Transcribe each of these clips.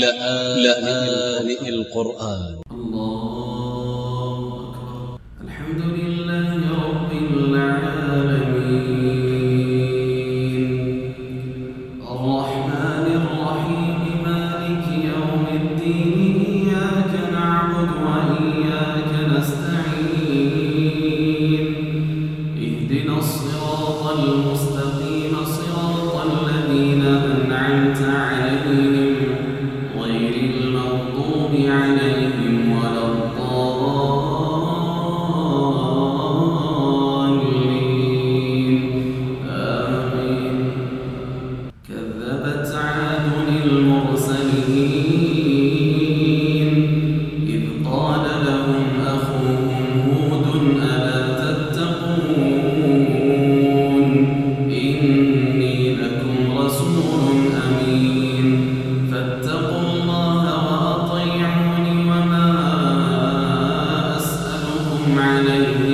لآن القرآن. معنى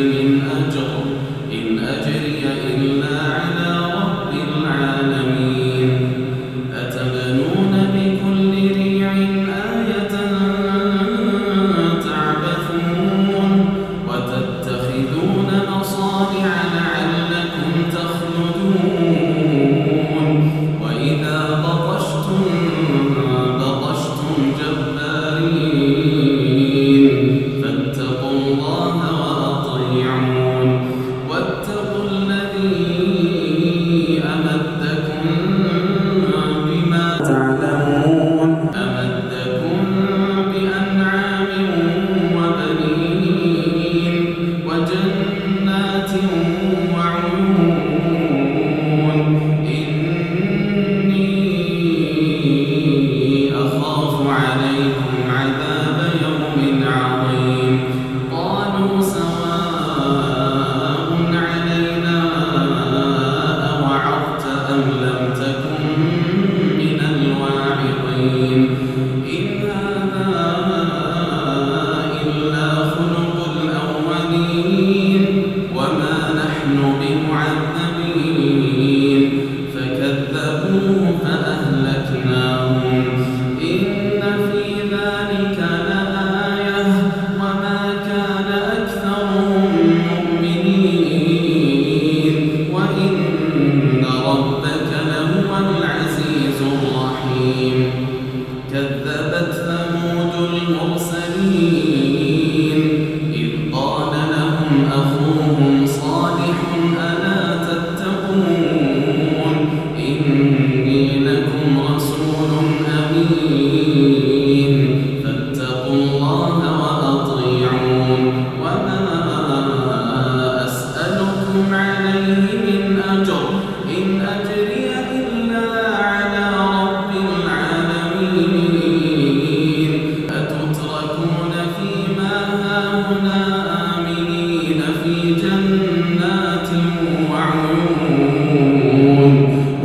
المرسلين